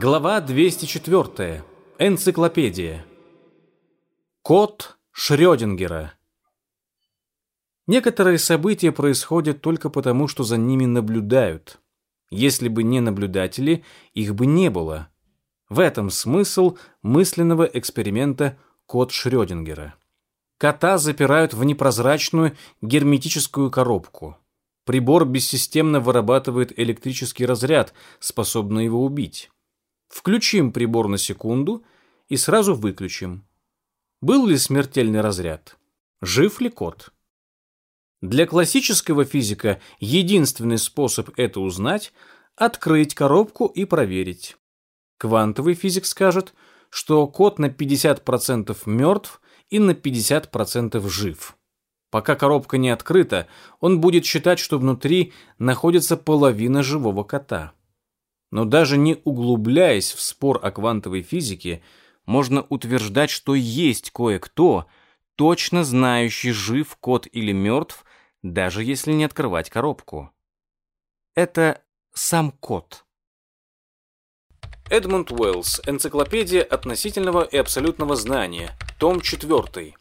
Глава 204. Энциклопедия. Кот Шрёдингера. Некоторые события происходят только потому, что за ними наблюдают. Если бы не наблюдатели, их бы не было. В этом смысл мысленного эксперимента «Кот Шрёдингера». Кота запирают в непрозрачную герметическую коробку. Прибор бессистемно вырабатывает электрический разряд, способный его убить. Включим прибор на секунду и сразу выключим. Был ли смертельный разряд? Жив ли кот? Для классического физика единственный способ это узнать – открыть коробку и проверить. Квантовый физик скажет, что кот на 50% мертв и на 50% жив. Пока коробка не открыта, он будет считать, что внутри находится половина живого кота. Но даже не углубляясь в спор о квантовой физике, можно утверждать, что есть кое-кто, точно знающий, жив кот или мертв, даже если не открывать коробку. Это сам кот. Эдмунд Уэллс. Энциклопедия относительного и абсолютного знания. Том 4.